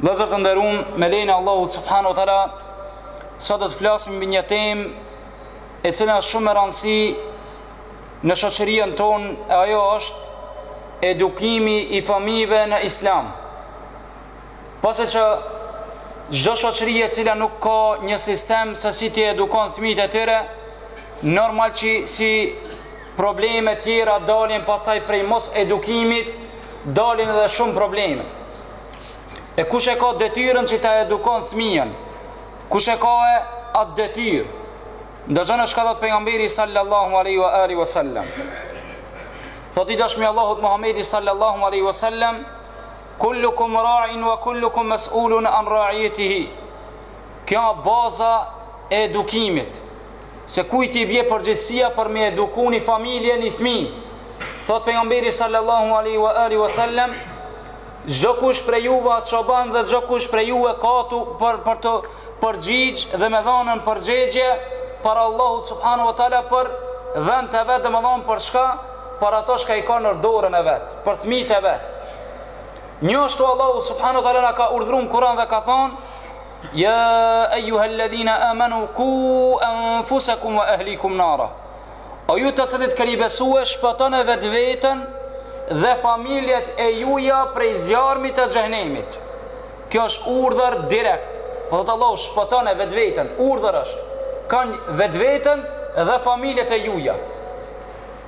Vëllezër të nderum me lejen e Allahut subhanahu wa taala sot do të flasim mbi një temë e cila është shumë me rëndësi Në shoqërinë tonë E ajo është Edukimi i fëmijëve në islam Pasi që çdo shoqëri e cila nuk ka një sistem Se si t'i edukon fmijt e tyre Normal që si Probleme tjera dalin pastaj prej mosedukimit dalin edhe shumë probleme e kush e ka detyrën që ta edukon fmijën kush e ka e atë detyrë ndëgjone çka thotë pejgamberi sallallahu aleyhi wa alihi wa sallam thotë i dashmi i Allahut Muhammedi sallallahu aleyhi wa sallam kullukum ra'in wa kullukum mes'ulun an ra'ijetihi kjo baza e edukimit se kujt i bje përgjegjësia për me eduku një familje një fmi thotë pejgamberi sallallahu alaihi wa alihi wasallam çdokush prej juve a çoban dhe çdokush prej juve ka t'u për për të përgjigj dhe me dhanën përgjigje para Allahut subhanahu wa taala për dhent e vet domethën për çka për ato çka i ka nër dorën e vet për fëmijët e vet Njashtu Allahu subhanahu wa taala na ka urdhru në Kur'an dhe ka thënë Ja ejuhellezina amanu ku enfusekum wa ehlikum nara O ju të cilët keni besue shpëtone vetveten dhe familjet e juja prej zjarmit të xhehenemit Kjo është urdhër direkt Po thotë Allahu shpëtone vetveten urdhër është kan vetveten dhe familjet e juja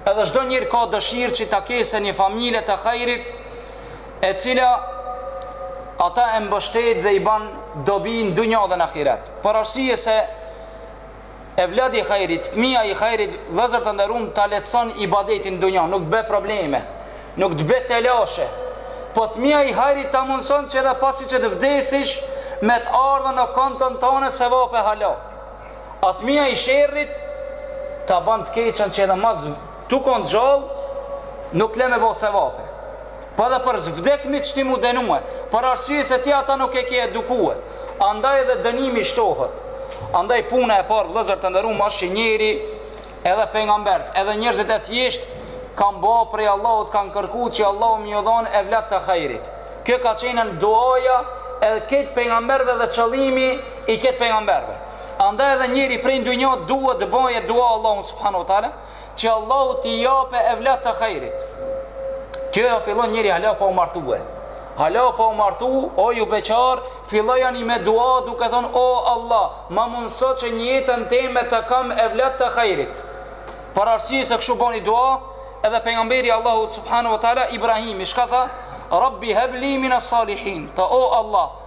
Edhe çdo njeri ka dëshirë që ta kese një familje të hajrit e cila ata e mbështet dhe i ban dobi në dunja dhe në ahiret. Për arsye se evladi i hajrit, fëmija i hajrit, vëllezër të nderum ta lehtëson ibadetin në dunja, nuk bje probleme, nuk të bje telashe. Po fëmija i hajrit ta mundëson që edhe pasi që të vdesish me të ardhën në konton tane sevape hala. A fëmija i sherrit ta ban të keqen që edhe mas tu konë gjallë, nuk le me bo sevape. Po edhe për së vdekmi t'shti m'u dënue, për arsye se ti ata nuk e ke edukue. Andaj edhe dënimi shtohet. Andaj puna e parë vëllezër të nderum është që njeri edhe pejgambert, edhe njerëzit e thjesht kanë bo prej Allahut kanë kërku që Allahu me ju dhonë evlat të hajrit. Kjo ka qenë duaja e kejt pejgamberve dhe qëllimi i kejt pejgamberve. Andaj edhe njeri prej n'dynjo duhet të bajë dua Allahun subhanahu wa taala, Që Allahu t'i jape evlat të hajrit Kjo ja fillon njeri hala pa u martue Hala pa u martu O ju beqar Fillojani me dua duke thonë O Allah Ma mundëso që në jetën teme të kam evlat të hajrit Për arsye se kështu boni dua Edhe pejgamberi i Allahut subhanehu wa ta'ala Ibrahimi Shka tha Rabbi heb li minas salihin Tha o Allah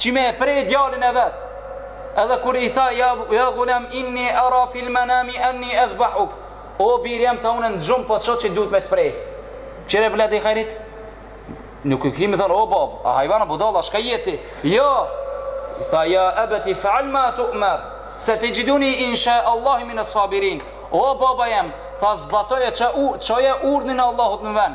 Që me e pre djalin e vet. Edhe kur i tha ja ja ghulam inni ara fil manami anni adhbahuk. O biri jem tha unë në gjum po shoh që duhet me të pre. Kqyre evladi i hajrit? Nuk iu kthy me i thon o bab, a hajvan a budalla çka je ti? Jo. I tha ja abati if'al ma tu'mar. Setexhiduni insha Allah min as-sabirin. O baba jem, tha zbatoje ç'a u çoje urdhnin e Allahut në vend.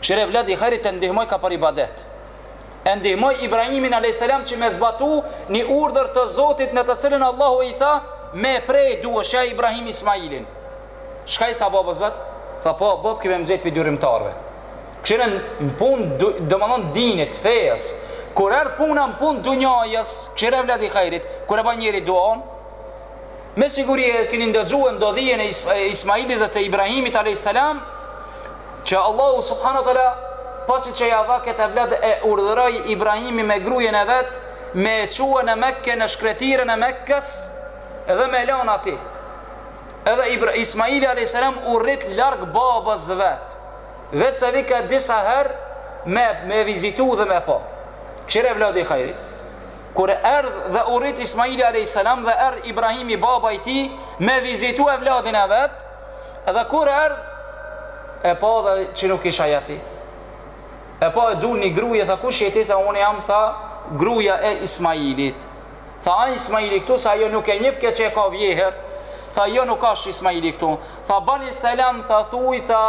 Kqyre evladi i hajrit e ndihmoi ka për ibadet. E ndihmoi Ibrahimin alejhi selam që me zbatu një urdhër të Zotit në të cilin Allahu i tha me e pre duhesh ja Ibrahim Ismailin. Çka i tha babës vet? Tha po bab ki me m'gjet pi durimtarëve. Kqyre në pun domethënë dinit, fejes. Kur erdh puna në pun dunjajës, kqyre evladi i hajrit, kur e bën njeri duan, Me siguri e keni ndëgjue ndodhien e Ismailit dhe të Ibrahimit a.s. Që Allahu subhanehu ue teala Pasi që ja dha këtë evlad e urdhëroi Ibrahimin me grujen e vet Me e çue në Mekke në shkretirën e Mekkes Edhe me e lan aty Edhe Ibra, Ismaili a.s. u rrit larg babës vet Veç se vika disa her me, me vizitu dhe me pa Kqyre evladi hajri Kur erdh dhe u rrit Ismaili alejhi selam dhe erdh Ibrahimi baba i tij me vizitu evladin e vet dhe kur erdh e pa dhe që nuk ish aj aty e pa e dul një gruje tha kush je ti tha unë jam tha gruja e Ismailit tha a Ismaili këtu se ajo nuk e njifke që e ka vjehërr tha jo nuk asht Ismaili këtu tha bani selam tha thuj tha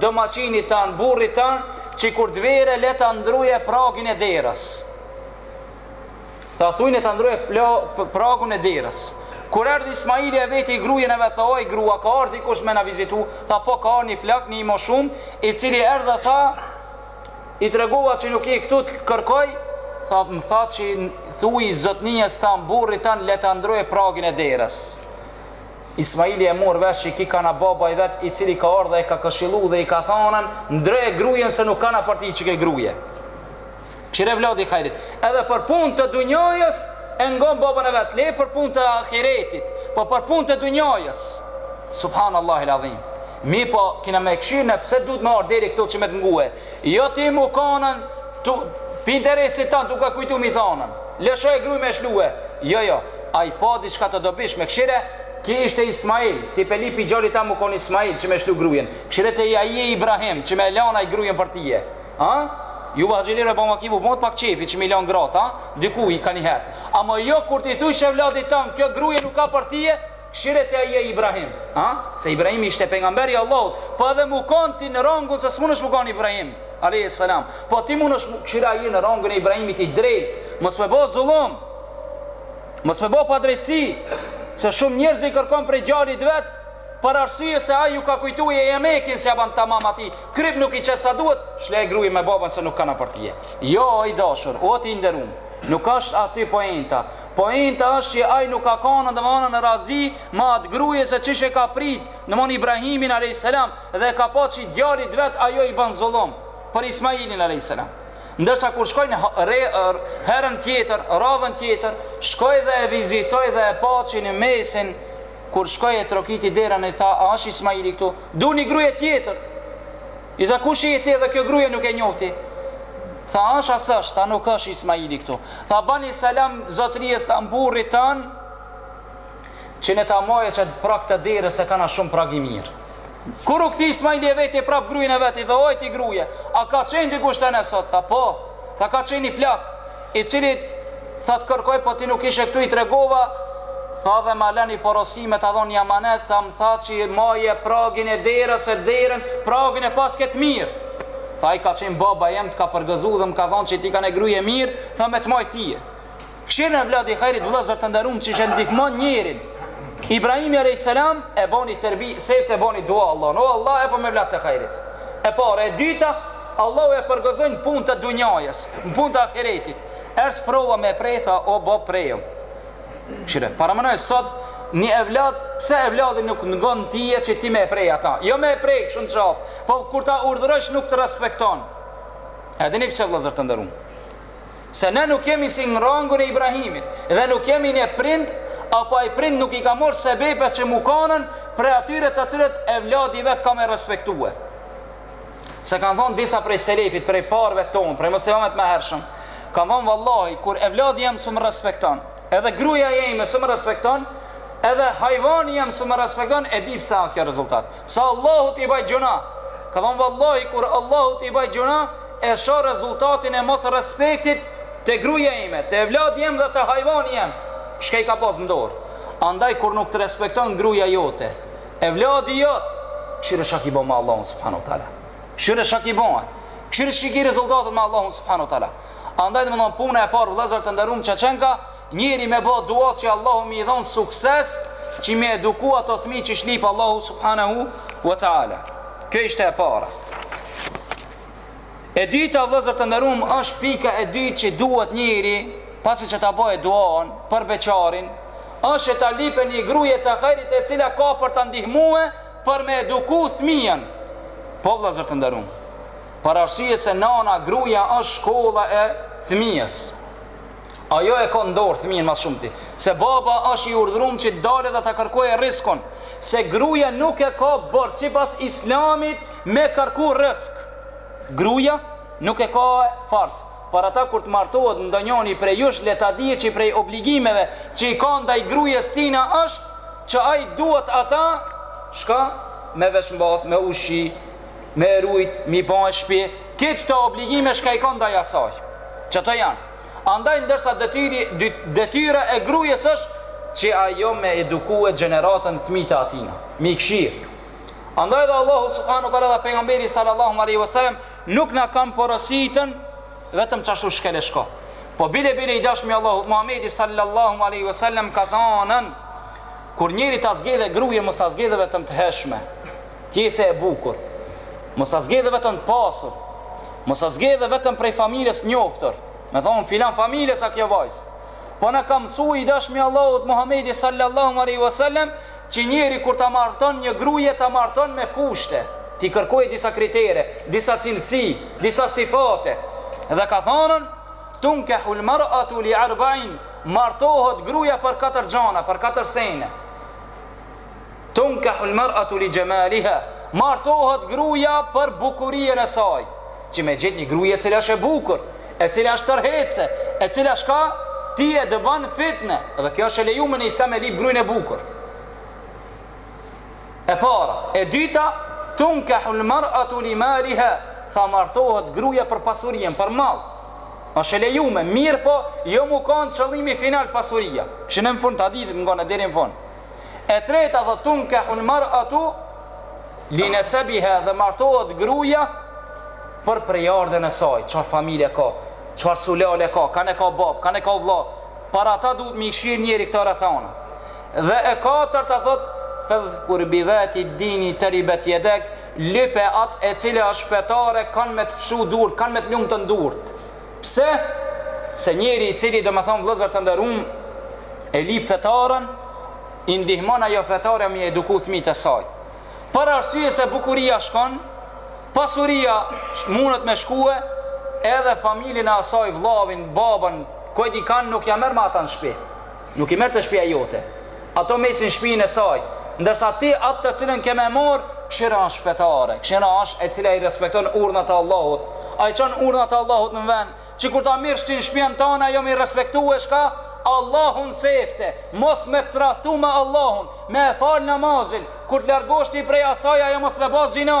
domaçinit tan burrit tan që kur t'vije le ta ndrroje pragin e derës Tha thuj le ta ndrrojë plo, pragun e derës. Kur erdh Ismaili e veti grujen e vet, tha oj grua, ka ardhë dikush me na vizitu? Tha po ka ardhë një plak, një i moshum, i cili erdh tha, i tregova që nuk je këtu të kërkoi, tha më tha që thuj zotnijës tan burrit tan le ta ndrrojë pragin e derës. Ismaili e mur vesh që ky ka kanë baba i vet, i cili ka ardhë e ka këshilu dhe i ka thanë, ndrroje grujen se nuk ka kanë për ty qekjo gruje. Kshire evladi i hajrit, edhe për punë të dunjajës e ngon babën e vet, le për punë të ahiretit, po për punë të dunjajës. Subhanallahu el azim. Ne po kina me këshirë pse duhet me ardhë deri këtu që me të ngue. Jo ti mu kanën, tu, pej interesit tanë duke kujtu mi thanën. Lëshoje grujen me shlue. Jo, jo, ai pa dishka të dobish me këshire, Ky ishte Ismail, ti pe lyp i gjori ta mu kon Ismail që me shlu grujen. Këshire ti a je Ibrahim që me lan ai grujen për tije. A? Ju vazhi lirë ba ma ki po, bëhet pak qefi që mi lanë gratë, a? Dikuj kanjëherë. Ama jo kur ti thujsh evladit tanë, kjo gruje nuk ka për tije, këshire ti a je Ibrahim. A? Se Ibrahim ishte pengamberi i Allahut, po edhe mu kanë ti në rangun se s'munësh mu kanë Ibrahim, alejhi selam. Po ti munësh mu, këshire a je në rangun e Ibrahimit i drejtë, mos me bo zullum, mos me bo padrejtësi, se shumë njerëz i kërkon prej djalit vetë, Për arsye se ai ju ka kujtue jemekin s'ja ban tamam atij kryp nuk i qet sa duhet shle gruje me baban se nuk kan për tie jo o i dashur o ti i nderum nuk asht aty poenta poenta asht qe ai nuk ka kane do me thon në razi me at gruje se qish e ka prit do me thon ibrahimin alejhi selam dhe e ka pa qi djalit vet ajo i ban zullum për ismailin alejhi selam ndërsa kur shkoj n're herën tjetër radhën tjetër shkoj dhe e vizitoj dhe e pa qi në mesin Kur shkoi e trokiti derën e i tha, a është Ismaili këtu? Dul një gruje tjetër! I tha, kush je ti dhe kjo gruje nuk e njohti? Tha, është a s'është? Tha, nuk është Ismaili këtu. Tha, bani selam zotëries tanë burrit tanë, që le ta majë qat prag të derës se kanka shumë prag i mirë. Kur u kthi Ismajli e veti prap gruin e vet i tha oj ti gruje a ka qenë dikush te ne sot tha po tha ka qenë një plak i cili tha të kërkoj po ti nuk ishe këtu i tregova tha dhe ma la ni porosi me ta dhon një amanet tha më tha që maje pragin e derës e derën pragin e paske të mirë tha ai ka qenë baba jem të ka përgëzu dhe më ka thon që ti kanke gruje mirë tha me të maj tije Këshire evladi i hajrit vëllazër të nderuam qi ndihmon njerin. Ibrahimi alayhis salam e boni terbi, sefte e boni dua Allahun. O Allah, epëm evlad të hajrit. E para, e dyta, Allahu e përgëzoi në punë të dunjajës, në punë të ahiretit. Erdh sprova me prej tha o bab prejëm. Kshire, paramenoj sot një evlad, pse evladi nuk të ngon tije që ti me e prej ata? Jo me e prej kështu në qafë, po kur ta urdhërosh nuk të respekton. E dini pse vëllazër të ndërum. Se ne nuk jemi si n'rangun e Ibrahimit, dhe nuk jemi ne prind, apo ai prind nuk i ka marrë sebepet që m'u kanën prej atyre të cilët evladi i vet ka me respektue. Se kanë thanë disa prej selefit, prej të parëve tonë, prej muslimanëve të mëhershëm, kanë thanë vallahi, kur evladi jem s'më respekton, edhe gruja jeme s'më respekton, edhe hajvani jem s'më respekton, e di pse ka kjo rezultat. Pse Allahut i baj gjuna. Kanë thanë vallahi, kur Allahut i baj gjuna, E shoh rezultatin e mos respektit te gruja ime, te evladi jem dhe te hajvani jem, çka i ka pas në dorë. Andaj kur nuk të respekton gruja jote, evladi jot, këshire shka ki bo me Allahun subhanu wa taala. Këshire shka ki bo. Këshire si i ki rezultatet me Allahun subhanu wa taala. Andaj domethënë puna e parë vëllezër të nderuam çka qenka, njeri me bë dua që Allahu me i dhon sukses që me eduku ato fëmijë qysh lip Allahu subhanahu wa taala. Kjo ishte e para. E dyta vëllezër të nderuam është pika e dytë që duhet njëri pasi që ta bëjë duan për beqarin, është ta lipë një gruje të hajrit e cila ka për ta ndihmue për me eduku fëmijën. Po vëllezër të nderuam. Për arsye se nana, gruja është shkolla e fëmijës. Ajo e ka në dorë fëmijën ma shumti, se baba është i urdhëruar që të dalë dhe ta kërkojë rriskun, se gruja nuk e ka borxh sipas Islamit me kërku rrisk. Gruja nuk e ka farz, për ata kur të martohet ndonjëri prej jush le ta dijë që prej obligimeve që i ka ndaj grujes tina është që ai duhet ata çka me veshmbath, me ushqy, me e rujt, me i ba shpi, ketë këto obligime shka i ka ndaj asaj, qito janë, andaj ndërsa detyri, detyra e grujës është që ajo me edukue gjeneratën fmit e atina, me i kshirë, andaj dhe Allahu subhanu tala dhe pejgamberi sallallahu alaihi wasallam nuk na kanë porositën vetëm qashtu shkele shko, po bile bile i dashmi i Allahut Muhamedi sallallahu alaihi wasallam ka thanën, kur njeri ta zgedhe gruje mos ta zgedhe vetëm të heshme, Të jetë e bukur. Mos ta zgedhë vetëm të pasur. Mos ta zgedhë vetëm prej familjes të njoftur. Me thonë filan familjes a kjo vajzë. Po na ka mësue i dashmi i Allahut Muhamedi sallallahu alejhi ve sellem që njeri kur ta marton një gruje ta marton me kushte, ti kërkoje disa kritere, disa cilësi, disa sifate. Dhe ka thanën, Tunkehul mar'atu li arbain, martohet gruja për katër gjana, për katër sene. Tunkahu l-mar'atu li jamaliha, Martohet gruja për bukurinë e saj. Që me gjetë një gruje e cila është e bukur, e cila është tërheqëse, e cila shka ti e dëbën fitnë, dhe kjo është e lejuar në Islam me lip gruën e bukur. E para, e dyta, tunkahu l-mar'atu li maliha, tha martohet gruja për pasurinë, për mall. Është e lejuar, mirëpo jo mu kanë qëllimi final pasuria. Që në fund të hadithit ngoni deri në fund. E treta thotë tunkehun mar'atu li nesebihe dhe martohet gruja Për prejardhen e saj Çfar familje ka Çfar sulale ka Kan e ka bab Kan e ka vla Për ata duhet m'i kshir njeri këto rrethana Dhe e katërta thot Fedhkur bidhati dini teribet jedek Lype at e cila është fetare Kan me të pshu durt Kan me të lumtën durt Pse? Se njeri i cili domethënë vëllezër të nderum e lyp fetaren i ndihmon ajo fetare me i eduku fëmijët e saj. Për arsye se bukuria shkon, pasuria mundet me shkue edhe familjen e asaj, vllavin, babën, kojt i kanë nuk ja merr ma ata në shpi. Nuk i merr te shpija jote. Ato mesin n'shpinë e saj, ndërsa ti atë të cilën ke me marrë, kshir a është fetare, kshir a është e cila i respekton urdhnat e Allahut, a i çon urdhnat e Allahut në vend, që kur ta mirsh ti në shpijën tane ajo me i respektue çka? Allahun sefte, mos me tradhtu me Allahun, me e falë namazin, kur të largohesh ti prej asaj ajo mos me ba zina.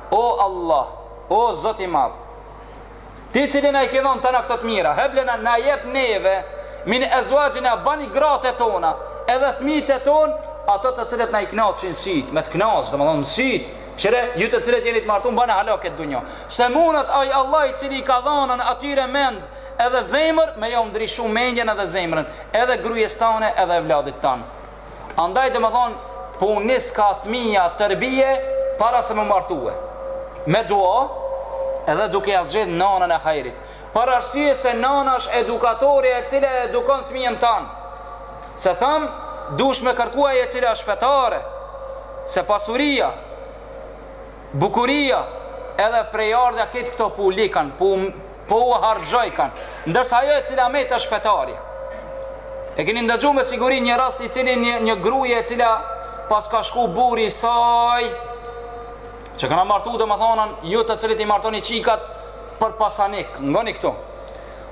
O Allah, o Zot i Madh, Ti i Cili na i ke dhënë tëna këto të mira, heb lena, na jep neve, min ezwaxhina, bani gratë e tona, edhe fëmijët e tonë, ato të cilët na i kënaqin sytë, me të kënaqë, domethënë sytë, kqyre, ju të cilët jeni të martuar, bane hala këtë dua. Se mundet Ai Allah i Cili i ka dhënë atyre mend edhe zemër, me iu ndryshu mendjen edhe zemrën, edhe grujes tane edhe evladit tanë. Andaj domethënë, po u niska thmija terbije para se m'u martue. Me dua, edhe duke ja zgjedhë nanën e hajrit. Për arsye se nana është edukatore e cila e edukon thmijën tanë. Se thamë, dush me kërkue e cila është fetare. Se pasuria, bukuria, edhe prejardhja këtë këto po u likan, po u po u harxhojkan, ndërsa ajo e cila met është fetarja. E keni ndëgju me siguri një rast i cili një, një gruje e cila paska shku burri i saj që kanë martu domethënë ju të cilët i martoni çikat për pasanik, ngoni këtu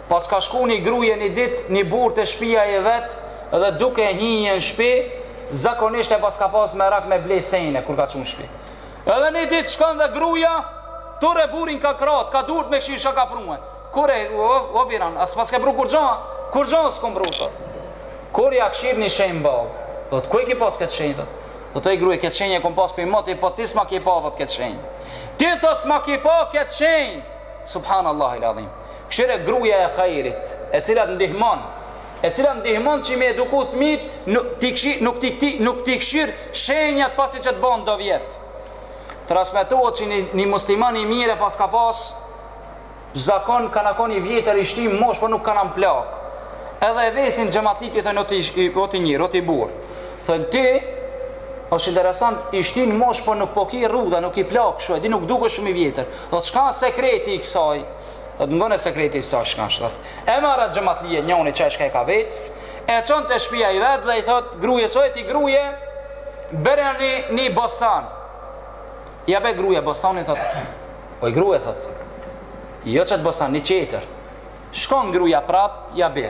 paska shku një gruje një dit një burrë te shpia e vet dhe duke hinë në shpi zakonisht e paska pas merak me ble sene kur ka shku n'shpi Edhe ni dit shkon dhe gruja Ture burrin ka krahët ka durt me kqyr çka ka prue Kur e o viran a s'paske pru kurgja Kurgja s'kom pru thot Kur ja kqyr ni shenj n'ball Thot ku e ki pas ket shenj thot Thot oj gruje ket shenj e kom pas pej moti po ti s'ma ki pa thot ket shenj Ti thot s'ma ki pa ket shenj Subhanallah il adhim Kqyre gruja e hajrit e cila t' ndihmon e cila ndihmon që me eduku thmit nuk nuk ti kshyr shenjat pasi që të bon do vjet transmetohet që një musliman i mirë pas ka pas zakon ka kon i vjetër i shtym n'moshë po nuk ka nam plak edhe e vesin xhematlit i thonë o ti njeri, o ti burrë thonë ti është interesant i shtym n'moshë po nuk po ki rrudha nuk je plak shu e di nuk dukesh shumë i vjetër dhe thotë çka sekreti i kësaj dhe thotë ngone sekreti i kësaj çka është E merr xhematlinë njonin që çka e ka vet, e çon te shpija i vet dhe i thot gruajes oj ti gruaje bjere një një bostan. Ja be gruaja bostanin thot. Oj gruaje thot. Jo çet bostan një çetër. Shkon gruaja prap ja be.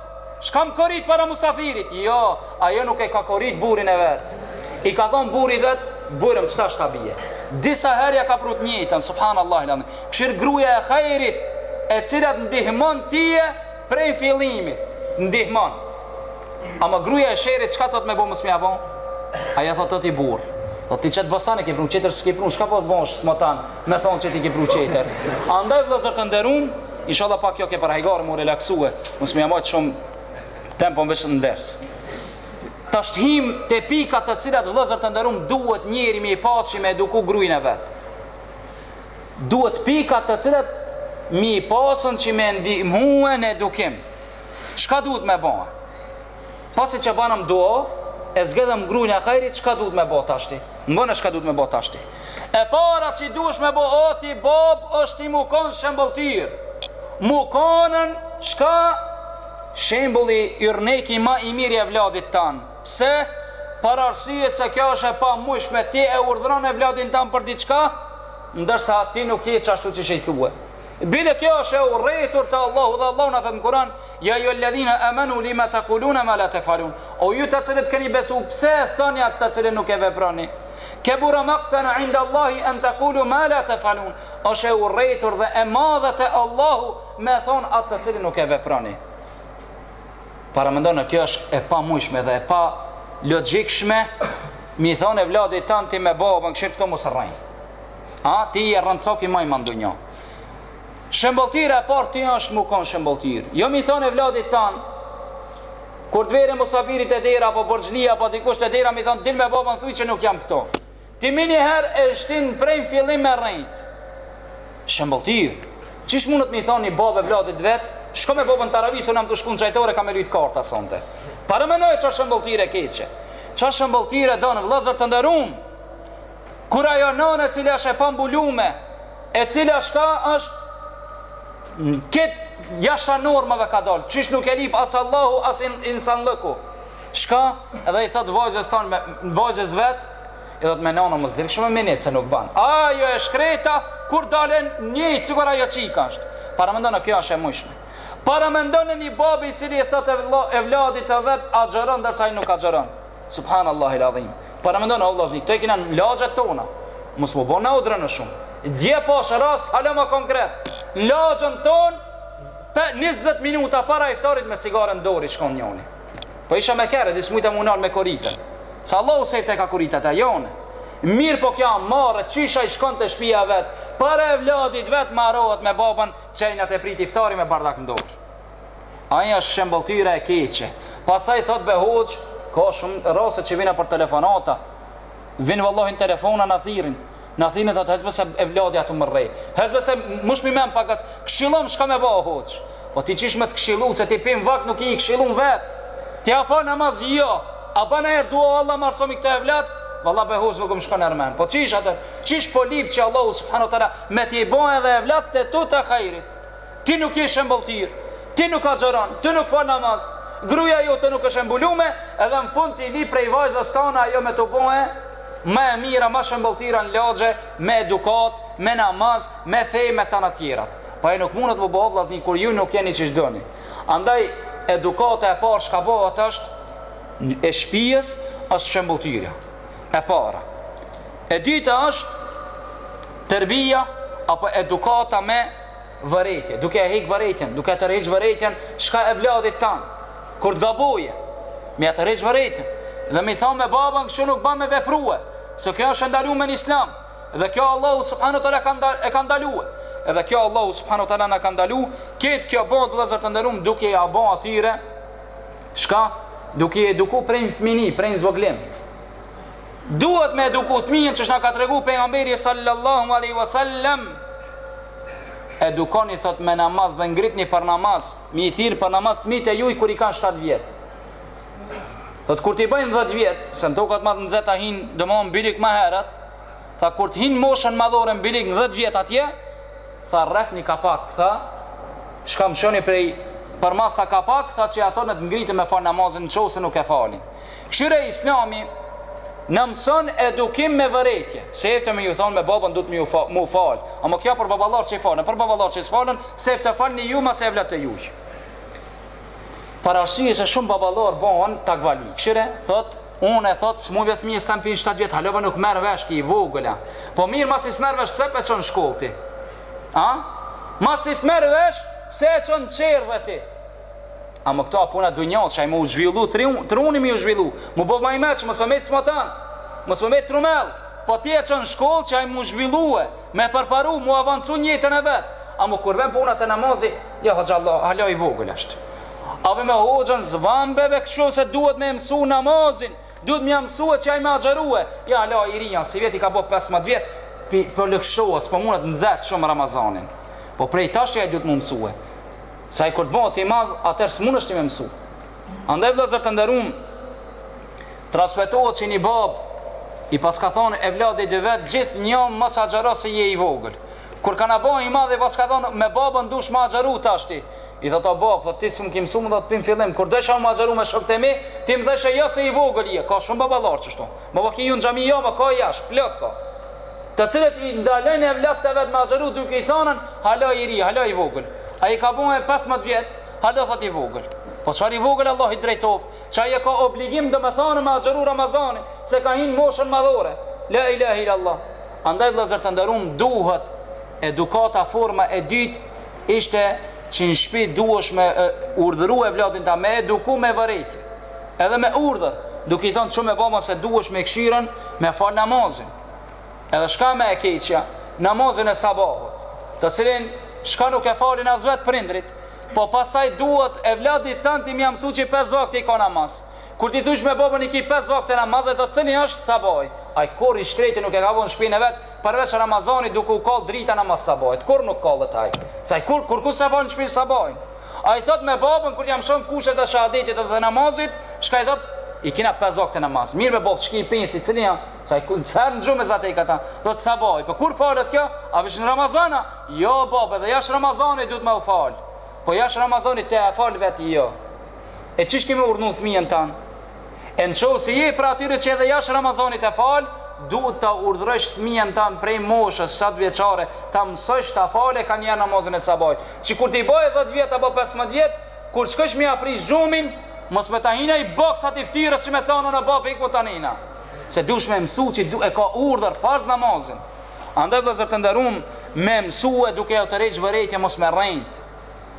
Çka m'korit para musafirit! Jo, ajo nuk e ka korit burrin e vet. I ka thënë burrit vet, Bujrum, çetash ta bie? Disa herë ia ka pru të njëjtën, subhanallahil adhim. Kshyr gruaja e hajrit, e cila të ndihmon tije prej fillimit. T'ndihmon. Ama gruaja e sherrit çka thotë me bo mos me ia bo? Ajo thotë o ti burrë, thotë ti çet bostan e ke pru, çetër s'ke pru, çka po të bosh s'mo tanë, Me than që ti ke pru çetër. Andaj vëllezër të nderum, inshallah pak kjo ke për hajgare mu relaksue, mos me majt shumë tempon veç në ders. Tash t'hym te pikat të cilat vëllezër të nderum duhet njeri me i pas që me eduku gruin e vet. Duhet pikat të cilat mi pasën që me ndihmue në edukim. Çka duhet me ba? Pasi që banëm dua e zgedhëm gruin e hajrit çka duhet me bo tashti? Ngone çka duhet me bo tashti? E para që duhesh me bo o ti bab është ti mu kon shembëlltyrë. Mu konën çka shembulli yrneki ma i mirë i evladit tan. Pse? Për arsye se kjo është e pamujshme ti e urdhëron evladin tan për diçka ndërsa ti nuk je çashtu qysh i thue. Bile kjo është e urrejtur te Allahu dhe Allahu na thotë në Kuran Ja ejuhel-ledhine amenu lime tekulune ma la tefalun O ju të cilët keni besu pse e thoni atë të cilën nuk e veproni Kebura makten indallahi en tekulu ma la tefalun është e urrejtur dhe e madhe te Allahu me thonë atë të cilën nuk e veproni Paramendone kjo është e pamujshme dhe e palogjikshme Mi thonë evladit tan ti me babën kshyr këtu mos rrej A, ti je rrencaki ma i madh n'dynjo. Shembëlltyrë e parë ti është mu konë shembëlltyrë. Jo mi thonë evladit tan, kur të vjen musafiri te dera, apo borxhlija, apo dikush te dera, mi thonë, dil me babën thuj që nuk jam këtu. Ti meniherë e shtin prej n'fillim me rrejtë. Shembëlltyrë. Qysh mundet mi thonë një babë evladit vet, shko me babën n'teravi se, unë jam tu shku në çajtore, kam me lujtë karta sonte. Paramenoj çë shembëlltyrë e keqe. Çë shembëlltyrë donë, vllazër të nderumë. Kur ajo nënë e cila është e pambulume, e cila shka është në këtë jashta normave ka dalë, qysh nuk e lyp as Allahu, as in, insanllëku, shka edhe i thotë vajzës tane, me, vajzës vet, i thotë me nanën mos dil shumë me mini se nuk ban. Ajo e shkreta, kur dalen njëjtë, sikur ajo qika është. Paramendo, kjo është e mujshme. Paramendo një babë i cili i thotë e, vla, evladit të vet, agjëron, derisa ai nuk agjëron. Subhanallahil adhim. Paramendoni o vllazni, këto i kena në lagjet tona. Mos më bën audrën më shumë. Dje pashë rast hala ma konkret. Në lagjen tonë pa 20 minuta para iftarit me cigare n'dorë shkon njoni. Po isha me kerr, e s'mujta me u nal me koritë. Se Allahu veç e ka koritë ta jone. Mirëpo kjo marre, qysh ai shkon te shpia vet, para evladit vet marrohet me babën, qajna të priti iftari me bardak n'dorë. Ai është shembulltyra e keqe. Pastaj thotë be hoxhë, ka shumë raste që vijnë për telefonata. Vin vallahi në telefona na thirrin. Na thirrin thotë hezbe se evladi a tu më rrejt. Hezbe se mush mi men pakas këshillom çka me ba hoxhë. Po ti qysh me të këshillu se ti pi n'vakt nuk i ki këshillu vet. Ti a fal namaz jo. A ban najherë dua o Allah marsomi këta evlad. Vallahi be hoxhë nuk më shkon nër men. Po qysh atëherë qysh po lyp që Allahu subhanu teala me t'i ba edhe evladët e tu të hajrit. Ti nuk je shembulltyrë, ti nuk agjëron, ti nuk fal namaz, gruja jote nuk është e mbulume, edhe në fund ti lyp prej vajzës tane ajo me t'u bo e ma e mira, ma shembulltyra në lagje, me edukat, me namaz, me fe, me tana tjerat. Po ajo nuk mundet m'u bo o vllazni kur ju nuk jeni siç i doni. Andaj edukata e parë çka bëhet është e shpijës është shembulltyra e para. E dyta është terbija apo edukata me vërejtje, duke e hik vërejtjen, duke e tërhiq vërejtjen, shka evladit tan, kur të gaboje, me ia tërhiq vërejtjen, dhe me i than me babën kështu nuk ban me veprue, se kjo është e ndalume në islam, dhe kjo Allahu subhanu teala e ka ndalu, edhe kjo Allahu subhanu teala na ka ndalu, këtë kjo bëhet vëllezër të nderum duke ia bo atyre, shka duke i eduku prej fmini, prej s'vogli, Duhet me eduku fëmijën qysh na ka tregu pejgamberi sallallahu alaihi wasallam edukoni thot me namaz dhe ngritni për namaz me i thirrë për namaz fmitë e juj kur i kanë 7 vjet thot kur t'i bëjnë 10 vjet se në tokat ma të nxeta hin domethonë bylyk ma herët tha kur të hin moshën madhore në bylyk në 10 vjet atje tha rrihni ka pak tha shka mëshoni prej përmas tha ka pak tha që ata të ngriten me fal namazin në qoftë se nuk e falin Kshyre Islami na mëson edukim me vërejtje. Sefte me ju thonë me babën duhet me u falë. Ama kjo për baballarë qi falen. Për baballarë qi s'falen, sefte faluni ju masi evlatët e juj. Për arsye se shumë baballarë bëhen takvali. Kshyre, thot, unë e thot, s'muj fmijës tem pi 7 vjet, hala nuk merr vesh qi i vogël a. Po mirë masi s'merr vesh, pse pe çon n'shkollë ti? A? Masi s'merr vesh, pse e çon n'çerdhe ti? Ama këto a puna dunjas, që ai me u zhvillu, truni me iu zhvillu, me u bo ma i meçëm, mos me met smotan, mos me met trumel, po ti e çon n'shkollë që ai me u zhvillu e, me përparu, me avancu n'jetën e vet, ama kur vjen puna te namazi, jo hoxha Allah, hala i vogël është, ama me hoxhën s'ban be kështu se duhet me mësu namazin, duhet me mësu e që ai me agjëru e, jo hala i ri a, sivjet i ka bo 15 vjet, për lëkshua, s'po mundet nxehtë shumë Ramazanin, po prej tash që ai duhet me mësu e, Se ai kur të bëhet i madh, atëherë s'mundesh ti me mësu. Andaj vëllezër të nderuam, transmetohet që një babë i paska thonë evladit të vet gjithnjë mos agjëro se je i vogël. Kur ka na bë i madh i paska thonë me babën duhesh me agjëru tash ti. I thotë o babë, thotë ti s'më ke mësu më thotë pi n'fillim, kur dojsha unë me agjëru me shokët e mi, ti më thojshe jo se i vogël je, ka shumë baballarë qeshtu. Mo po ki ju në xhami jo amo ka jashtë plot ka të cilët i ndalojnë evlatët e vet me agjëru duke i thanë hala i ri hala i vogël ai i ka bo 15 vjet hala thot i vogël po çfar i vogël Allahi t'drejtoftë që ai e ka obligim do me thanë me agjëru Ramazanin se ka hi n'moshën madhore la ilahe ila Allah andaj vëllezër të nderum duhet edukata forma e dyt ishte që në shpi duhesh me urdhëru evlatin tan me eduku me vërejtje edhe me urdhër, duke i thënë çu me babën se duhesh me këshirën me fal namazin. Edhe çka më e keqja, namazin e sabahut, të cilin çka nuk e falin as vet prindrit, po pastaj duhet evladit tënd ti me ia mësu që pesë vakte i ka namaz. Kur t'i thush me babën i ki pesë vakte namaz ai thotë cili është sabahi. Ai kurrë i shkreti nuk e ka vënë në shpinë e vet përveç Ramazanit duke u kallë drita n'namaz t'sabahit. Kurrë nuk kallet ai. Se ai kurrë kurrkush s'e fal në shpi sabahin. Ai thotë me babën kur t'ja mëson kushtet e shahadetit edhe të namazit, shka i thotë, I kena pesë vakte namaz. Mirë me babë, qiky i pesti, cili a? Se ai ku çfarë në gjumë e zatek ata? Thotë sabahi, po kur falet kjo? A veç në Ramazan a? Jo babë, edhe jashtë Ramazanit duhet me u fal. Po jashtë Ramazanit ti e fal vetë jo. E qysh ki me urdhnu fëmijën tan? E në qoftë se je prej atyre që edhe jash Ramazanit e fal, duhet ta urdhërosh fëmijën tan prej moshës 7 vjeçare, ta mësosh të falë e kanjëherë namazin e sabahit. Që kur t'i bajë 10 vjet apo 15 vjet, kur t'shkosh me ia prish gjumin, mos me ta hi ni boks aty ftyrës që me t'thanë o babë ikë më të nina. Se duhesh me mësu që du, e ka urdhër farz namazin. Andaj vëllezër të nderum me mësu e duke i tërheq vërejtje mos me rrejtë.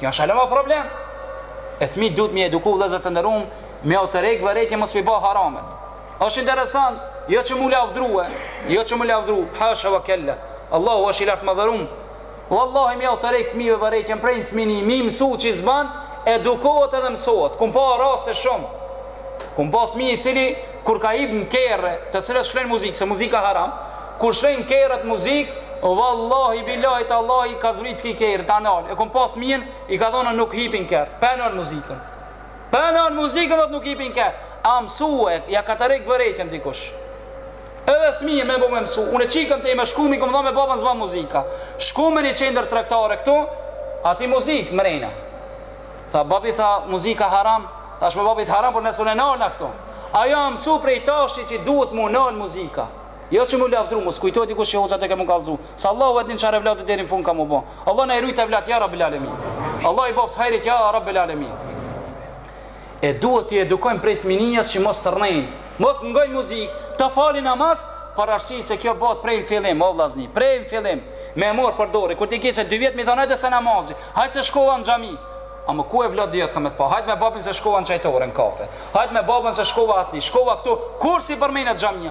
Kjo është hala ma problem E fmit duhet mi eduku vlezër të ndërum Me jau tërhek vërejtje mos mi ba haramet është interesant Jo që mu lavdrue Jo që mu lavdru Hasha vë kella Allahu është i lartëmadhërum Wallahi me jau tërhek fmive vërejtje Më prej në fmini mi mësu qi s'ban Edukohet edhe mësohet Kom pa raste shumë Kom pa fmi i cili Kur ka hip në kerr e Të cilës shkren muzikë Se muzika haram Kur shkojnë kerrët muzik Vallahi billahi tallahi ka zbrit prej kerri ta nal e kom pa fmijën i ka thon nuk hipi n'kerr pa nal muzikën pa nal muzikën dhe nuk hipi n'kerr a mësu e ja ka tërhek vërejtjen dikush edhe fmijën me bo me mësu unë e çikën time shkum i kom thon me babën s'ban muzika shkum në një qendër tregtare këtu aty muzik mrena tha babi tha muzika haram thash me babit haram por nësë unë e nalë në këtu ajo a mësu prej tashi që duhet mu nalë muzika Jo që mu lavdru, mos kujtohet dikush që hoxha të ke mu kallxu. Se Allahu e din çfarë evladi deri në fund ka mu bë. Allah na i rujt evlad ja Rabbul Alamin. Allah i bëftë hajrit ja Rabbul Alamin. E duhet të edukojmë prej fëmijës që mos të rrejnë, mos të ngojnë muzikë, të falin namaz, për arsye se kjo bëhet prej në fillim, o vllazni, prej në fillim. Me morr për dorë, kur t'i ket se dy vjet me i thon hajde te namazi, hajde se shkova në xhami. Ama kur evladi jot ka me t'pa, hajde me babin se shkova në çajtore në kafe, hajde me babin se shkova aty, shkova këtu, kur s'i përmenet xhamija,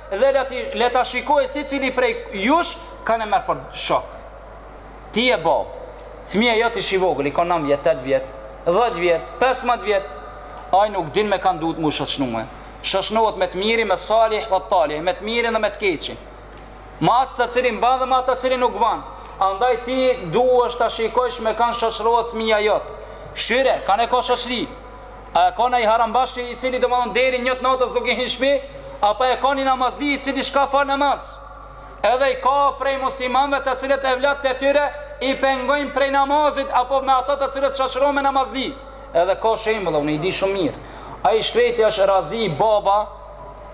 Dhe le të le ta shikojë secili prej jush kan e merr për shok. Ti je babë. Fëmija jot është i vogël, i ka nëntë vjet, tetë vjet, dhjetë vjet, pesëmbëdhjetë vjet. Ai nuk din me kan duhet mu shoqnue. Shoqnohet me të mirin, me salih wa talih, me të mirin dhe me të keqin. Me atë të cilin ban dhe me atë të cilin nuk ban. Andaj ti duhesh ta shikojsh me kan shoqrohet fëmija jot. Kqyre, kan e ka shoqri. A e ka naj harambashi i cili domethënë deri një të natës nuk i hin n'shpi, apo e ka një namazli i cili shkon fal namaz, edhe i ka prej muslimanëve të cilët evladët e tyre i pengojnë prej namazit apo me ata të cilët shoqërohen me namazli, edhe ka shembulla, unë i di shumë mirë. Ai i shkreti është razi baba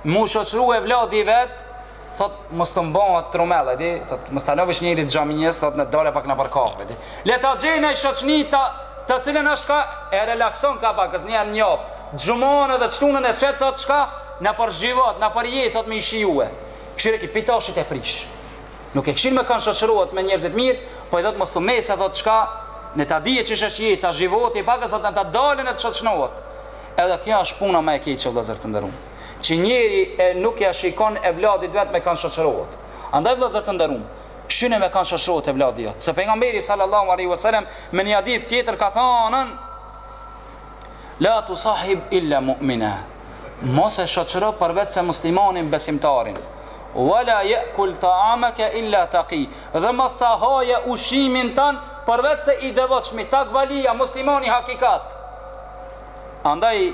mu shoqëru evladi i vet, Thot mos të mbahet trumel e di, thot mos ta lëvish njëri xhaminjes, thot ne t'dal pak nëpër kafe di. Le ta gjen shoqni ta të cilën është ka e relakson ka pak, një herë në javë. Xhumon edhe shtunën e qet thot çka në për zhivot, në për jetë thot me i shijue. Kqyre ky pi tashit e prish. Nuk e kqyr me kan shoqërohet me njerëz të mirë, po i thot mos të mese thot çka ne ta dije qysh është jeta, ta zhivoti pak thot ne të dalin e të shoqënohet. Edhe kjo është puna më e keqe vëllezër të nderuam. që njeri e nuk ja shikon evladit vet me kan shoqërohet andaj vëllezër të nderum kshyrni me kan shoqërohet evladi jot se pejgamberi sallallahu alaihi wasallam me një hadith tjetër ka thanën la tusahib illa mu'mina mos e shoqëro përveç se muslimanin besimtarin wala ya'kul ta'amaka illa taqi dhe mos ta haje ushqimin tan përveç se i devotshmi takvalia muslimani hakikat andaj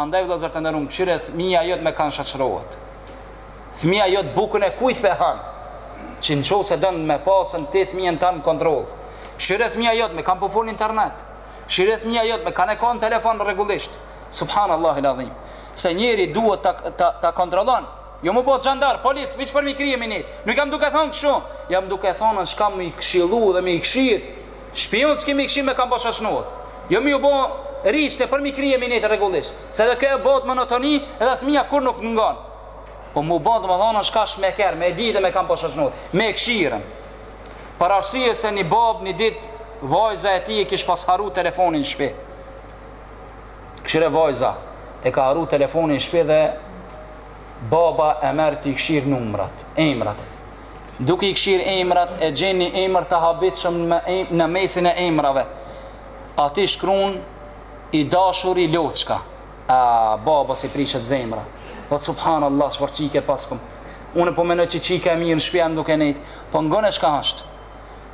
Andaj vëllezër të nderum kshyre thmija jot me kan shoqrohet thmija jot bukën e kujt pe han qi nqose don me pasën ti thmijen tan n'kontroll kshyre thmija jot me kan po fol n'internet kshyre thmija jot me kan e ka n'telefon rregullisht subhanallahil adhim se njeri duhet ta ta ta kontrollon Jo me u bo xhandar, polic, veç përmi krye mi nejt. Nuk jam duke than kshu. Jam duke than asgja mi kshillu dhe mi kshir. Shpiun s'ki mi kshir me kan po shoqnohet. Jo mi u bo rishte përmi krye mi nejt rregullisht. Se dhe kjo e bon monotoni dhe thmija kurr nuk ngon. Po me u bo domethën as çka shmeker me ditë me kan po shoqnohet. Me e kshirën. Për arsye se ni bab ni dit vajza e tij e kish pas harru telefonin n'shpi. Kshire vajza e ka harru telefonin n'shpi dhe baba e merr t'i kshir numrat emrat duke i kshir emrat e gjen një emër të habitshëm në mesin e emrave aty shkrun i dashuri loçka a babës i prishet zemra dhe thot subhan Allah çfar çike paskum unë po mendoj që çika e mirë në shpi a duke nejt po ngon e shka ashtë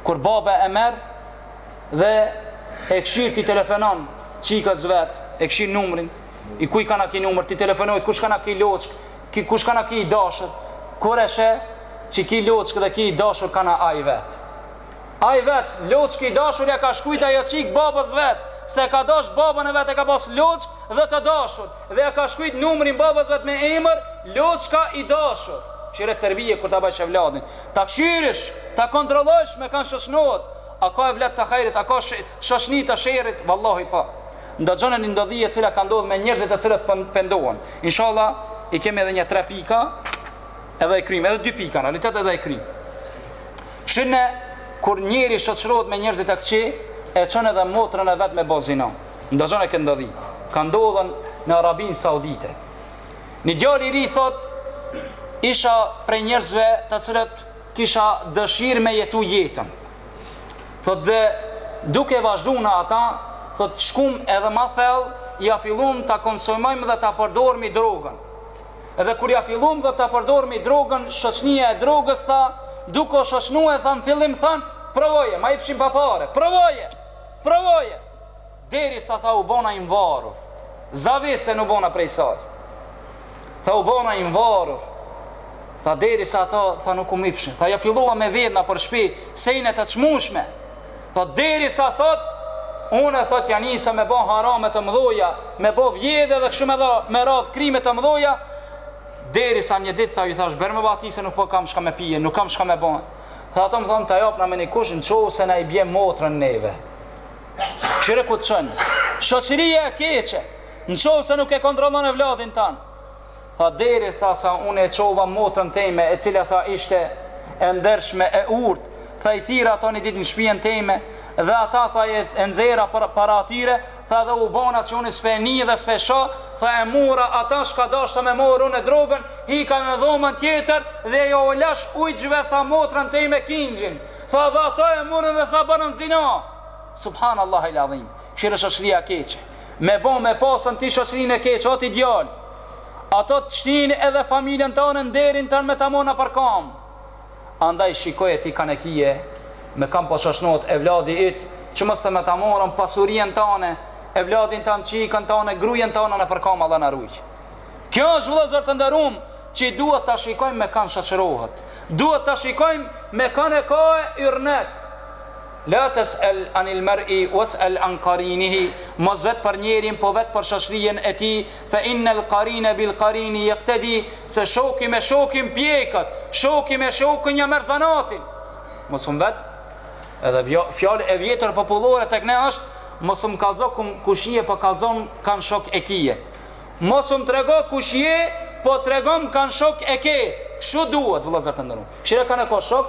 Kur baba e merr dhe e kshir t'i telefonon çikës vet, e kshir numrin, i kujt kanka ky numër, t'i telefonoj kush kanka ky loçk, kush kanka ky i dashur, kur e sheh që ky loçk dhe ky i dashur kanka ai vet. Ai vet, loçk i dashur ja ka shkrujt ajo çik babës vet, se e ka dash babën e vet e ka pas loçk dhe të dashur, Dhe ja ka shkrujt numrin babës vet me emër Loçka i dashur Kshire terbije kur ta bajsh evladin Ta kshirish Ta kontrollojsh me kan shoqnohet A ka evlad të hajrit a ka shoqni të sherrit Vallahi po Ndëgjone një ndodhi e cila ka ndodh me njerzit të cilët po pendohen Inshalla i kemi edhe një tre pika Edhe e kryjm edhe dy pika realitet edhe e kryjm Kshyrne kur njeri shoqrohet me njerzit e këqi E çon edhe motrën e vet me bo zina Ndëgjone këtë ndodhi, ka ndodh në Arabinë Saudite. Një djalë i ri thotë, isha prej njerëzve të cilët kisha dëshirë me jetu jetën. Thotë dhe duke vazhdu në ata, thotë shkum edhe ma thellë, ja fillum të konsumojmë dhe të përdormi drogën. Edhe kur ja fillum edhe ta përdormi drogën, shoqnija e drogës tha, duke u shoqnu e tham n'fillim thanë, provoje, ma jipshin pa pare, provoje, provoje. Deri sa tha u bona i mvarur. Za vesen u bona prej saj. Tha u bona i mvarur. Tha deri sa ato tha nuk um ipshin. Tha ja fillova me vjedh nëpër shpi sene të çmushme. Tha deri sa thot unë thot ja nisa me bo harame të mëdhoja, me bo vjedhe dhe kështu me radh krime të mëdhoja. Deri sa një ditë tha i thash bre ma ba ti se nuk po kam shka me pije, nuk kam shka me bo. Tha ata më thanë ta japna me një kusht në qoftë se na i bje motrën neve. Kqyre ku të çon, shoqëria e keqe, në qoftë se nuk e kontrolon evladin tan. Tha deri tha sa unë e çova motrën teme e cila tha ishte e ndershme e urtë, tha i thirra ata një ditë në shpien teme dhe ata tha e nxerra përpara atyre, tha dhe u bona që unë s'pe ni dhe s'pe sho, tha e mora atë shka dashta me marrë unë drogën, hika në dhomën tjetër dhe jau lash ujqve tha motrën teme kingjin. Tha dhe ata e morën dhe tha bënë zina. Subhan Allah el Adhim. Kshire shoqëria e keqe. Me bo me pasën ti shoqërinë e keqe o ti djalë. Ata të shtinë edhe familjen tane nderin tanë me ta marrë nëpër kamë. Andaj shikoje ti kane kije me kan po shoqënohet evladi yt që mos të ta marrin pasurien tane, evladin tanë qikën tane, grujen tane nëpër kamë Allah na ruj. Kjo është vëllezër të nderuam që duhet ta shikojmë me kan shoqërohet. Duhet ta shikojmë me kan e ka yrnek. La tes'el anil mer'i wes'el an qarinihi, mos vet për njerin po vet për shoqërinë e tij, fe innel qarine bil qarini yektedi, se shoku me shokun pjeket, shoku me shokun ja merr zanatin. Mos um vet edhe një fjalë e vjetër popullore tek ne është mos um kallxo kush je po kallxom kan shok e kije. Mos um trego kush je po tregom kan shok e ke kshu duhet vëllëzër të nderum kqire kane ko shok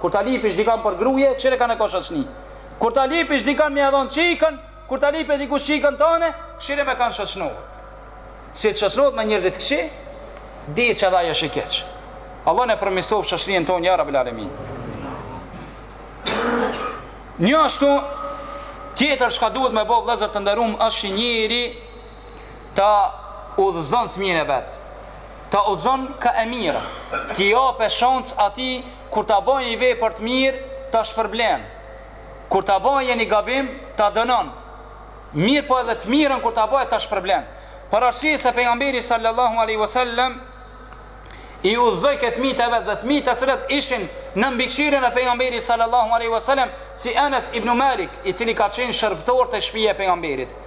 kur ta lipish dikan për gruje kqire kane ko shoqni kur ta lipish dikan me ja dhan qikën kur ta lipe dikush qikën tane kshire me kan shoqnohet si të shoqnohet me njerz të kshi dije që edhe aj është i keq Allah na e përmirsoftë shoqnien ton ja rabel alemin një çështje tjetër shka duhet me bo vëllëzër të nderum është njeri ta udhëzon fëmijën e vet, ta udhëzon kah e mira, t'i jape shans atij kur ta bajë një vepër të mirë ta shpërblen, kur ta bajë një gabim ta dënon, mirëpo edhe të mirën kur ta bajë ta shpërblen. Për arsye se Pejgamberi sallallahu alejhi ve sellem i udhëzoi edhe fëmijët e vet dhe fëmijë të cilët ishin në mbikëqyrjen e Pejgamberit sallallahu alejhi ve sellem si Enes ibnu Malik, i cili ka qenë shërbëtor te shpija e Pejgamberit.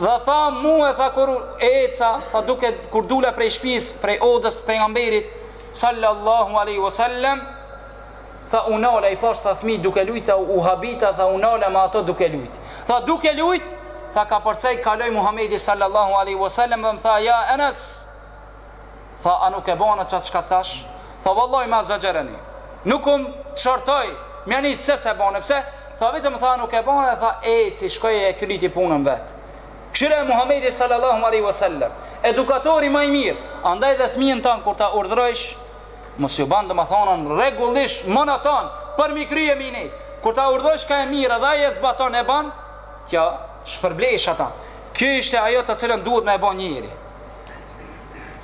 Dhe tha mu e tha kur e eca, tha duke kur dula prej shpis, prej odës të pejgamberit, sallallahu aleyhi vësallem, tha unë ala i pash tha fmi duke lujt, tha u habita, tha unë ala me ato duke lujt. Tha duke lujt, tha ka përtej kaloj Muhammedi sallallahu aleyhi vësallem dhe më tha ja Enes, Tha, a nuk e bane çat çka thash? Tha, vallahi ma zaxhereni. Nuk um qortoi, mja nis pse s'e bane, pse? Tha, vetëm tha, a nuk e bane, tha, eci, shkoi e kryti punën vet. Këshilla e Muhamedit sallallahu alejhi ve sellem, edukatori më i mirë, andaj dhe fëmijën tënd kur ta urdhërojsh, mos ju ban domethënën rregullisht monoton për mi krye me i nejt. Kur ta urdhërosh ka e mirë dhe ai e zbaton e ban, t'ja shpërblejsh atë. Kjo ishte ajo të cilën duhet me e ba njeri.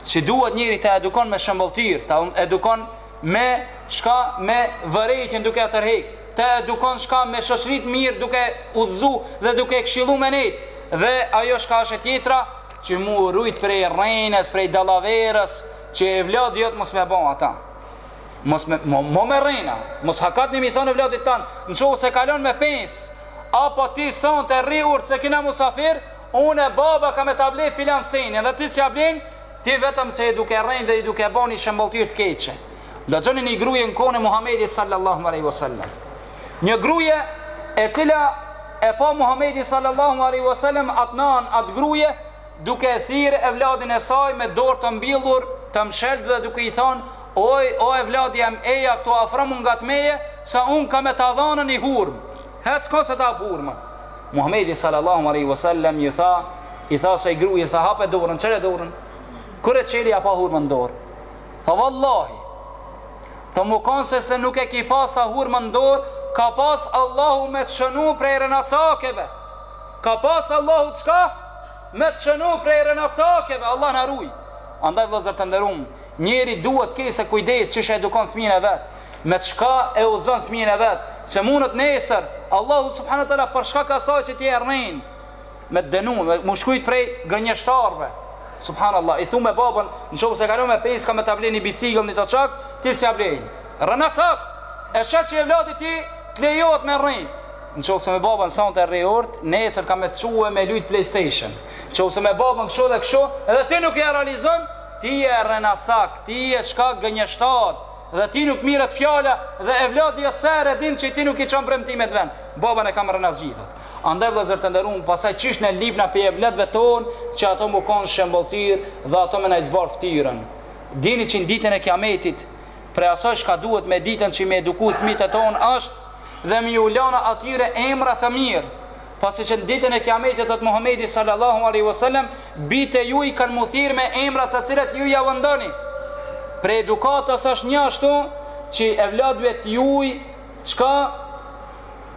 Që duhet njëri ta edukon me shembëlltyrë, të edukon me çka me vërejtjen duke e tërhek, të edukon çka me shoqërit mirë duke udhëzu dhe duke e kshilu me nejt, dhe ajo çka është tjetra, që m'u rujt prej rrenës, prej dallaverës, që evladi yt mos me bon ata. Mos me, mo, mo me rrena, mos hakatni m'i thonë evladit tanë, në qoftë se kalon me pesë, apo ti sonte rri urtë se kena musafir, Unë baba kam me ta ble filan senin dhe ti s'ja blen ti vetëm se je duke rrejt dhe i duke ba ni shembëlltyrë të keqe dëgjoni ni gruje në kohën e Muhamedit sallallahu alejhi wa sallam një gruje e cila e pa Muhamedi sallallahu alejhi wa sallam atë nanë atë gruje duke thirr evladin e saj me dorë të mbillur të mshelt dhe duke i thonë oj o evladi jem eja këtu afrohu m'ngat meje se unë kam me ta dhënë ni hurmë hec ka se ta hurmë Muhamedi sallallahu alaihi wasallam ju tha, i tha asaj gruaje, tha hape dorën, çele dorën. Kur e çeli a pa hurmë n'dorë. Tha vallahi. Tha me kanë se se nuk e ki pas tha hurmën n'dorë, ka pas Allahu me të shënu prej rrenacakeve. Ka pas Allahu çka? Me të shënu prej rrenacakeve, Allah na ruaj. Andaj vëllezër të nderuam, njeri duhet të ketë kujdes qysh e edukon fëmijën e vet. me çka e udhëzon fëmijën e vet, se mundet nesër Allahu subhanu teala për shkak asaj që ti e rrën me të dënu, me u shkrujt prej gënjeshtarëve. Subhanallah, i thu me babën, në qoftë se kalon me pesë ka me ta ble një bicikl, një të qak, ti s'ia blen. Rrenacak, e sheh që evladi ti, të lejot me rrejt. Në qoftë se me babën sonte rri urt, nesër ka me të çu me lujt PlayStation. Në qoftë se me babën kshu dhe kshu, edhe ti nuk e realizon, ti je rrenacak, ti je çka gënjeshtar. Dhe ty nuk mirret fjala dhe evladi jot si herë e din që ti nuk i çon premtimet ven babën e kam rrenës gjithë andaj vllëzer të nderum pasaj qysh ne lipna pi evladve ton qe ato mu kon shembëlltyrë dhe ato me na zbardh ftyrën dini që n'ditën e kiametit prej asaj çka duhet me dit që me eduku fmit e ton ësht dhe me ju lana atyre emra të mir Pasi që në Ditën e Kiametit thotë Muhamedi sallallahu alejhi ve sellem, ju kanë mu thirr me emrat të cilat ju ia vëndoni. Prej edukatës është një ashtu që evladëve të juj çka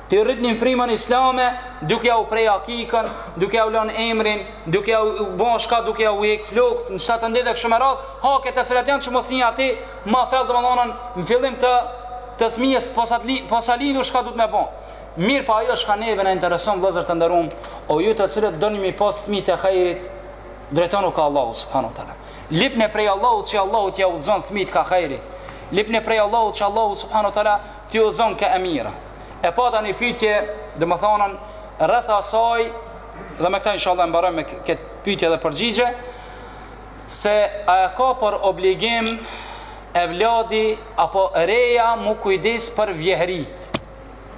të rriten në frymën islame duke ja u prej akikën, duke ja u lënë emrin, duke ja u bën çka duke ja u hek flokët në ditën 7 e kështu me radhë, haket të cilat janë që mos një atë ma fel domethënë në fillim të fëmijës posa lindur çka duhet me bë. Mirpo ajo çka neve na intereson vëllezër të nderuam, o ju të cilët doni mi pas fëmijë të hajrit, drejtonju ka Allahu subhanahu teala. Lipne prej Allahut që Allahu t'jau udhëzon fëmijët ka hajri. Lipne prej Allahut që Allahu subhanahu teala t'i udhëzon ka e mira. E pata një pyetje, domethënën rreth asaj dhe me këtë inshallah e mbarojmë me këtë pyetje dhe përgjigje se a e ka për obligim evladi apo reja mu kujdis për vjehrit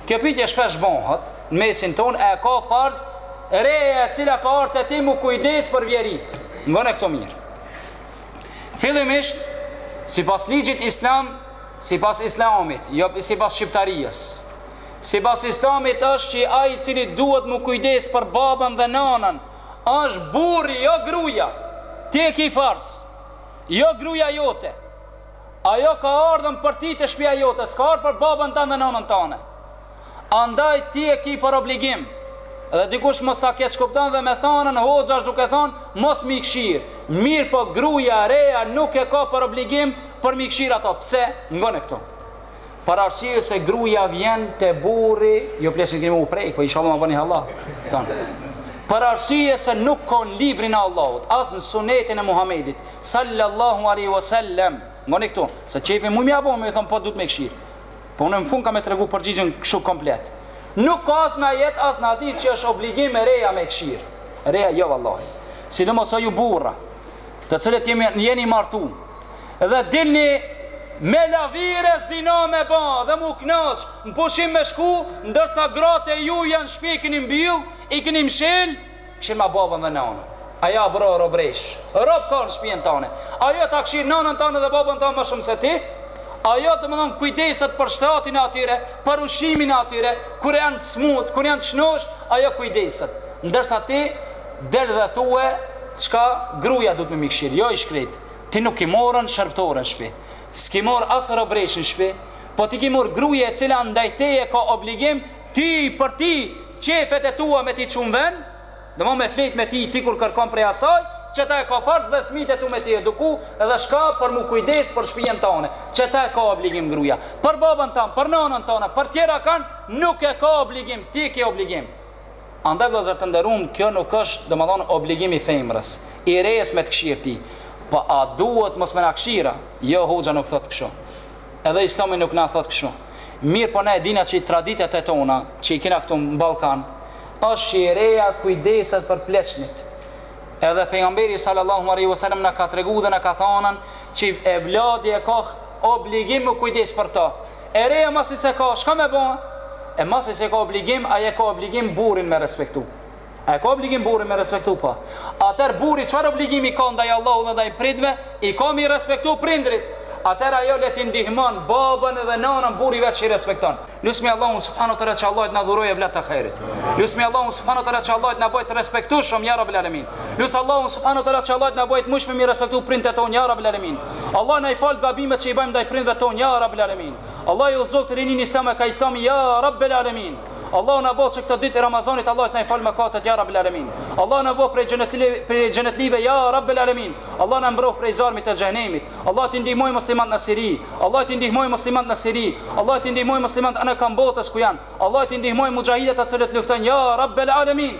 Kjo pyetje shpesh bëhet në mesin tonë, a e ka farz e reja e cila ka ardhur te ti mu kujdes për vjehrit? Ngone këtu mirë. Fillimisht, sipas ligjit islam, sipas islamit, jo sipas shqiptarisë. Sipas islamit është që ai i cili duhet mu kujdes për babën dhe nanën është burri, jo gruaja. Ti e ke farz, jo gruaja jote. Ajo ka ardhën për ti te shpia jote, s'ka ardhë për babën tan dhe nanën tane. Andaj ti e ki për obligim dhe dikush mos ta keqkupton dhe me thanën hoxha është duke thanë mos mi këshir, mirëpo gruja, reja nuk e ka për obligim për mi këshir ata. Pse? Ngone këtu. Për arsye se gruaja vjen te burri, jo pleqnit keni mu prek, po inshallah ma bani hallall. Tan. Për arsye se nuk ka në librin e Allahut, as në sunetin e Muhamedit sallallahu alaihi wasallam. Ngoni këtu, se qefi mu m'ja bën, me thon po duhet me këshir. Po unë në fund kam me tregu përgjigjen kështu komplet. Nuk ka as në ajet, as në hadith, që është obligim e reja me këshir. Reja jo vallahi. Sidomos o ju burra. të cilët jemi jeni martu dhe dilni me lavire zina me ba dhe mu knaq në pushim me shku ndërsa gratë e ju janë në shpi i keni mbyll i keni mshel këshir ma babën dhe nanën ajo a bo robresh rob a në shpien tane ajo ta këshir nanën tane dhe babën tan më shumë se ti ajo domethënë kujdeset për shtratin e atyre për ushqimin e atyre kur janë të smut kur janë të shnosh ajo kujdeset ndërsa ti Del dhe thue çka gruja duhet mi këshir jo i shkret ti nuk ki mor shërbëtore n'shpi s'ki mor as robresh n'shpi po ti ki mor gruje e cila ndaj teje ka obligim ty për ty qefet e tua me t'i çu n'ven domethon me flet me ti ti kur kërkon prej asaj qeta e ka farz dhe fmit e tu me t'i eduku dhe shka për mu kujdes për shpien tane qeta e ka obligim gruja për babën tan për nanën tane për tjetërkan nuk e ka obligim ti e ke obligim. Andaj vëllezër të nderuam kjo nuk është domethënë obligim i femrës, i rejës me të kqyrë ty, po a duhet mos me na kqyrë, jo hoxha nuk thotë kshu, edhe Islami nuk na thotë kshu, mirpo ne e dina qi traditet e tona qi i kina këtu n'Ballkan është qi e reja kujdeset për pleqnit, edhe pejgamberi sallallahu alejhi ve selem na ka tregu dhe na ka thanën qi evladi e ka obligim m'u kujdes për to, E reja masi se ka çka me ba e masi se ka obligim a e ka obligim burrin me respektu a e ka obligim burrin me respektu po atëherë burri çfarë obligimi ka ndaj Allahut dhe ndaj prindve i ka m'i respektu prindrit atëherë ajo le t'i ndihmon babën dhe nënën burrit vet qi respekton lusmi Allahun subhanehu teala që Allahi të na dhurojë evlat të hajrit lusmi Allahun subhanehu teala që Allahi të na bëjë të respektushëm ja rabel alemin lus Allahun subhanehu teala që Allahi të na bëjë të mujshëm m'i respektu prindërit tonë ja rabel alemin Allah na i faltë gabimet që i bëjmë ndaj prindve tonë ya Rabbel Alemin Allah i udhëzoftë rininë islame kah islami ya Rabbel Alemin Allahu na bëftë që këto ditë të Ramazanit Allahi të na i falë mëkatet ya Rabbel Alemin Allah na bëftë prej prej xhenetlive ya Rabbel Alemin Allah na mbroftë prej zarmit të xhehenemit Allah t'i ndihmojë muslimantë në Siri Allah t'i ndihmojë muslimantë në Siri Allah t'i ndihmojë muslimantë anëkënd botës ku janë Allah t'i ndihmojë muxhahidët të cilët luftojnë ya Rabbel Alemin